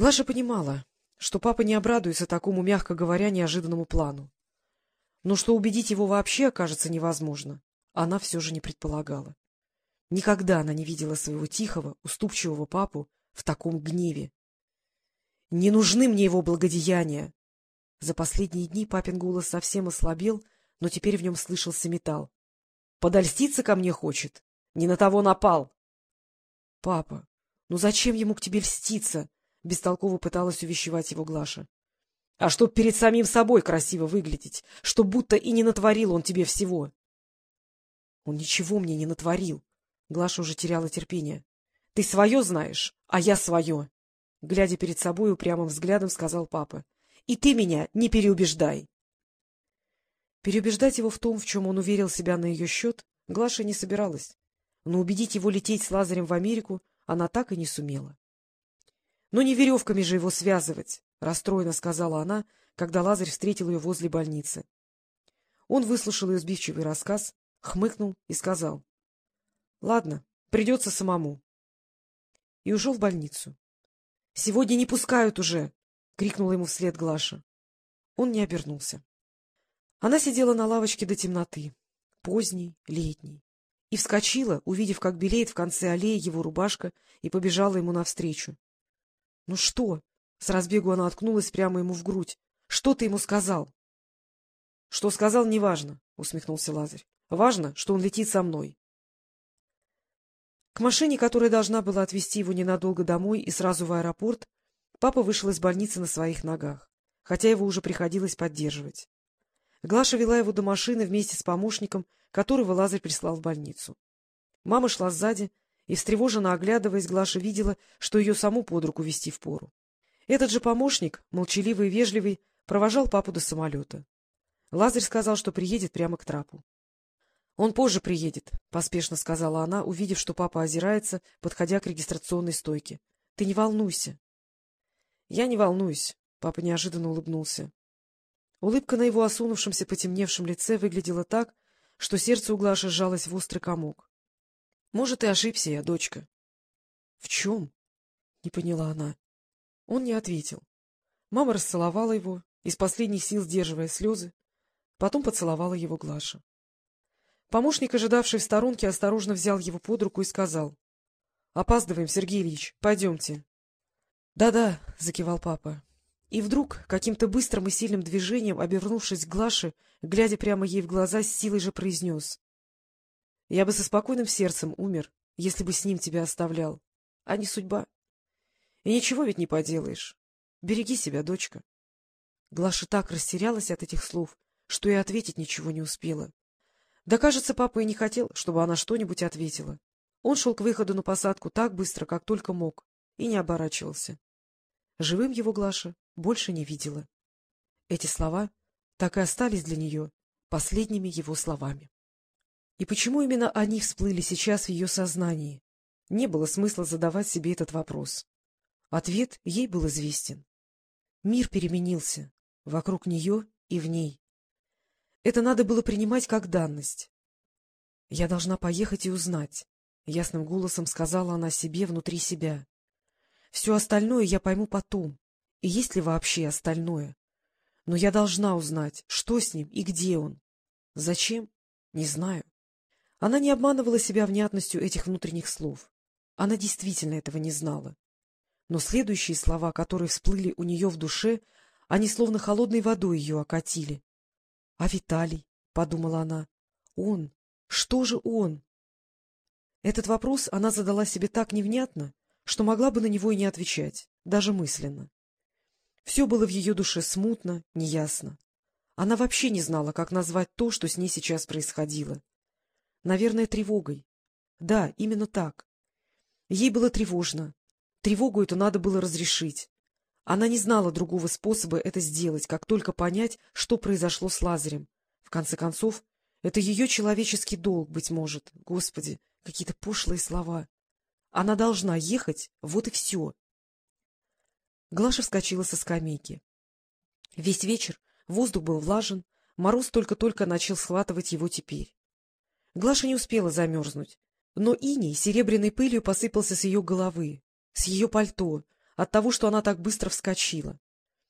Глаша понимала, что папа не обрадуется такому, мягко говоря, неожиданному плану. Но что убедить его вообще окажется невозможно, она все же не предполагала. Никогда она не видела своего тихого, уступчивого папу в таком гневе. — Не нужны мне его благодеяния! За последние дни папин голос совсем ослабел, но теперь в нем слышался металл. — Подольститься ко мне хочет. Не на того напал. — Папа, ну зачем ему к тебе льститься? — бестолково пыталась увещевать его Глаша. — А чтоб перед самим собой красиво выглядеть, чтоб будто и не натворил он тебе всего. — Он ничего мне не натворил. Глаша уже теряла терпение. — Ты свое знаешь, а я свое. Глядя перед собой упрямым взглядом, сказал папа. — И ты меня не переубеждай. Переубеждать его в том, в чем он уверил себя на ее счет, Глаша не собиралась, но убедить его лететь с Лазарем в Америку она так и не сумела. — Ну, не веревками же его связывать, — расстроенно сказала она, когда Лазарь встретил ее возле больницы. Он выслушал ее сбивчивый рассказ, хмыкнул и сказал. — Ладно, придется самому. И ушел в больницу. — Сегодня не пускают уже! — крикнула ему вслед Глаша. Он не обернулся. Она сидела на лавочке до темноты, поздней, летней, и вскочила, увидев, как белеет в конце аллеи его рубашка, и побежала ему навстречу. — Ну что? — с разбегу она откнулась прямо ему в грудь. — Что ты ему сказал? — Что сказал, неважно, — усмехнулся Лазарь. — Важно, что он летит со мной. К машине, которая должна была отвезти его ненадолго домой и сразу в аэропорт, папа вышел из больницы на своих ногах, хотя его уже приходилось поддерживать. Глаша вела его до машины вместе с помощником, которого Лазарь прислал в больницу. Мама шла сзади, и, встревоженно оглядываясь, Глаша видела, что ее саму под руку вести впору. Этот же помощник, молчаливый и вежливый, провожал папу до самолета. Лазарь сказал, что приедет прямо к трапу. — Он позже приедет, — поспешно сказала она, увидев, что папа озирается, подходя к регистрационной стойке. — Ты не волнуйся. — Я не волнуюсь, — папа неожиданно улыбнулся. Улыбка на его осунувшемся потемневшем лице выглядела так, что сердце у Глаши сжалось в острый комок. — Может, и ошибся я, дочка. — В чем? — не поняла она. Он не ответил. Мама расцеловала его, из последних сил сдерживая слезы, потом поцеловала его Глаша. Помощник, ожидавший в сторонке, осторожно взял его под руку и сказал. — Опаздываем, Сергей Ильич, пойдемте. «Да — Да-да, — закивал папа. И вдруг, каким-то быстрым и сильным движением, обернувшись к Глаше, глядя прямо ей в глаза, с силой же произнес. — Я бы со спокойным сердцем умер, если бы с ним тебя оставлял, а не судьба. И ничего ведь не поделаешь. Береги себя, дочка. Глаша так растерялась от этих слов, что и ответить ничего не успела. Да, кажется, папа и не хотел, чтобы она что-нибудь ответила. Он шел к выходу на посадку так быстро, как только мог, и не оборачивался. Живым его Глаша больше не видела. Эти слова так и остались для нее последними его словами. И почему именно они всплыли сейчас в ее сознании? Не было смысла задавать себе этот вопрос. Ответ ей был известен. Мир переменился вокруг нее и в ней. Это надо было принимать как данность. — Я должна поехать и узнать, — ясным голосом сказала она себе внутри себя. — Все остальное я пойму потом, и есть ли вообще остальное. Но я должна узнать, что с ним и где он. Зачем? Не знаю. Она не обманывала себя внятностью этих внутренних слов. Она действительно этого не знала. Но следующие слова, которые всплыли у нее в душе, они словно холодной водой ее окатили. — А Виталий? — подумала она. — Он? Что же он? Этот вопрос она задала себе так невнятно, что могла бы на него и не отвечать, даже мысленно. Все было в ее душе смутно, неясно. Она вообще не знала, как назвать то, что с ней сейчас происходило. Наверное, тревогой. Да, именно так. Ей было тревожно. Тревогу эту надо было разрешить. Она не знала другого способа это сделать, как только понять, что произошло с Лазарем. В конце концов, это ее человеческий долг, быть может. Господи, какие-то пошлые слова. Она должна ехать, вот и все. Глаша вскочила со скамейки. Весь вечер воздух был влажен, мороз только-только начал схватывать его теперь. Глаша не успела замерзнуть, но иней серебряной пылью посыпался с ее головы, с ее пальто, от того, что она так быстро вскочила.